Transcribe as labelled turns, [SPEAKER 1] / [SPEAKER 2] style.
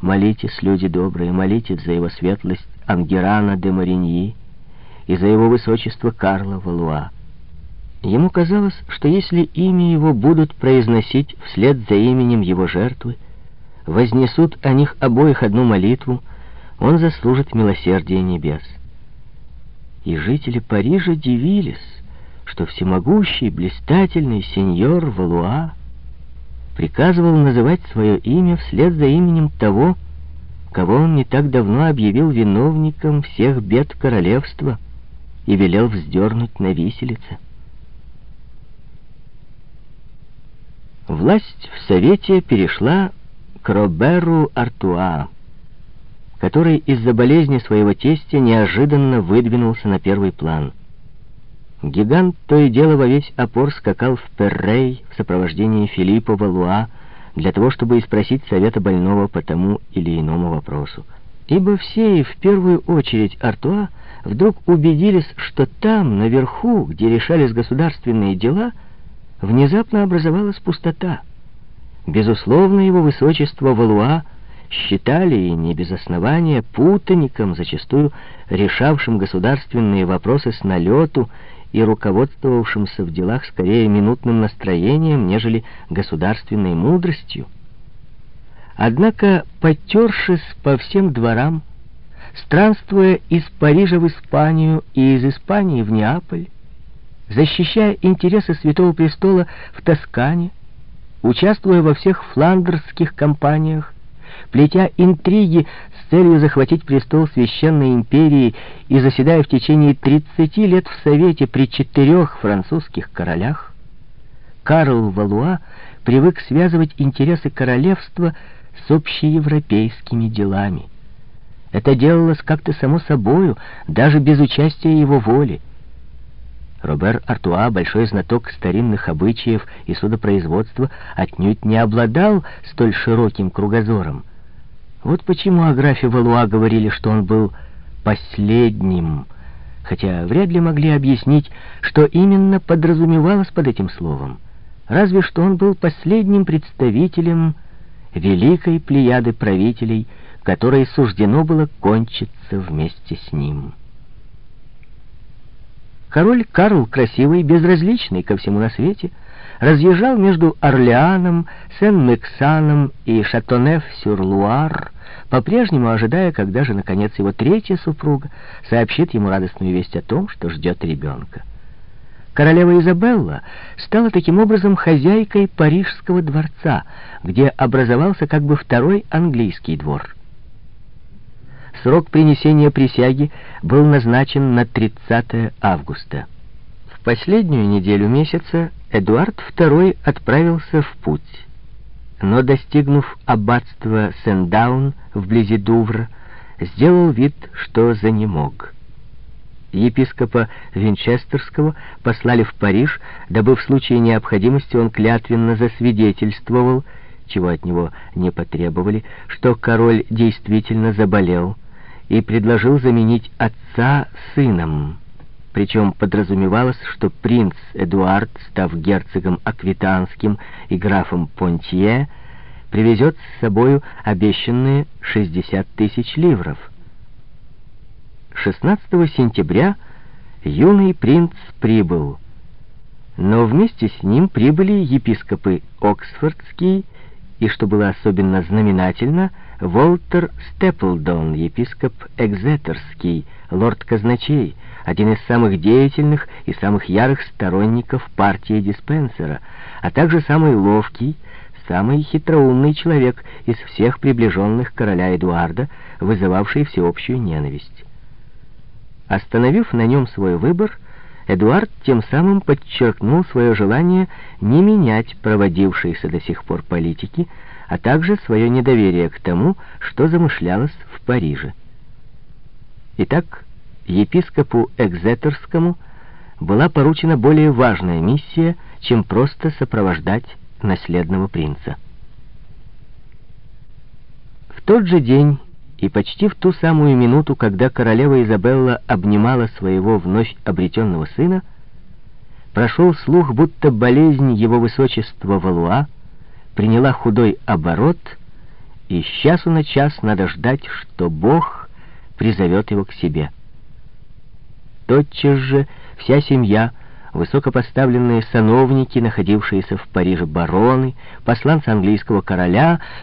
[SPEAKER 1] «Молитесь, люди добрые, молитесь за его светлость Ангерана де Мариньи и за его высочество Карла Валуа». Ему казалось, что если имя его будут произносить вслед за именем его жертвы, вознесут о них обоих одну молитву, он заслужит милосердия небес. И жители Парижа дивились, что всемогущий, блистательный сеньор Валуа приказывал называть свое имя вслед за именем того, кого он не так давно объявил виновником всех бед королевства и велел вздернуть на виселице. Власть в Совете перешла к Роберу Артуа, который из-за болезни своего тестя неожиданно выдвинулся на первый план. Гигант то и дело во весь опор скакал в Перрей в сопровождении Филиппа Валуа для того, чтобы испросить совета больного по тому или иному вопросу. Ибо все, и в первую очередь Артуа, вдруг убедились, что там, наверху, где решались государственные дела, внезапно образовалась пустота. Безусловно, его высочество Валуа считали, и не без основания, путаником, зачастую решавшим государственные вопросы с налету и руководствовавшимся в делах скорее минутным настроением, нежели государственной мудростью. Однако, потершись по всем дворам, странствуя из Парижа в Испанию и из Испании в Неаполь, защищая интересы Святого Престола в Тоскане, участвуя во всех фландерских кампаниях, плетя интриги с целью захватить престол Священной империи и заседая в течение 30 лет в Совете при четырех французских королях, Карл Валуа привык связывать интересы королевства с общеевропейскими делами. Это делалось как-то само собою, даже без участия его воли. Робер Артуа, большой знаток старинных обычаев и судопроизводства, отнюдь не обладал столь широким кругозором. Вот почему о графе Валуа говорили, что он был последним, хотя вряд ли могли объяснить, что именно подразумевалось под этим словом. Разве что он был последним представителем великой плеяды правителей, которой суждено было кончиться вместе с ним. Король Карл Красивый, безразличный ко всему на свете, разъезжал между Орлеаном, Сен-Мексаном и Шатонеф-сюр-Луар, по-прежнему ожидая, когда же, наконец, его третья супруга сообщит ему радостную весть о том, что ждет ребенка. Королева Изабелла стала таким образом хозяйкой Парижского дворца, где образовался как бы второй английский двор. Срок принесения присяги был назначен на 30 августа. В последнюю неделю месяца Эдуард II отправился в путь, но, достигнув аббатства Сен-Даун вблизи Дувра, сделал вид, что занемог. Епископа Винчестерского послали в Париж, дабы в случае необходимости он клятвенно засвидетельствовал, чего от него не потребовали, что король действительно заболел, и предложил заменить отца сыном. Причем подразумевалось, что принц Эдуард, став герцогом Аквитанским и графом Понтье, привезет с собою обещанные 60 тысяч ливров. 16 сентября юный принц прибыл, но вместе с ним прибыли епископы Оксфордский и, что было особенно знаменательно, Волтер Степлдон, епископ Экзетерский, лорд-казначей, один из самых деятельных и самых ярых сторонников партии Диспенсера, а также самый ловкий, самый хитроумный человек из всех приближенных короля Эдуарда, вызывавший всеобщую ненависть. Остановив на нем свой выбор, Эдуард тем самым подчеркнул свое желание не менять проводившейся до сих пор политики, а также свое недоверие к тому, что замышлялось в Париже. Итак, епископу Экзетерскому была поручена более важная миссия, чем просто сопровождать наследного принца. В тот же день и почти в ту самую минуту, когда королева Изабелла обнимала своего вновь обретенного сына, прошел слух, будто болезнь его высочества Валуа приняла худой оборот, и с часу на час надо ждать, что Бог призовет его к себе. Тотчас же вся семья, высокопоставленные сановники, находившиеся в Париже бароны, посланцы английского короля,